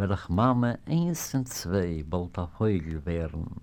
wer ach mame eins und zwei bald auf heugel wären.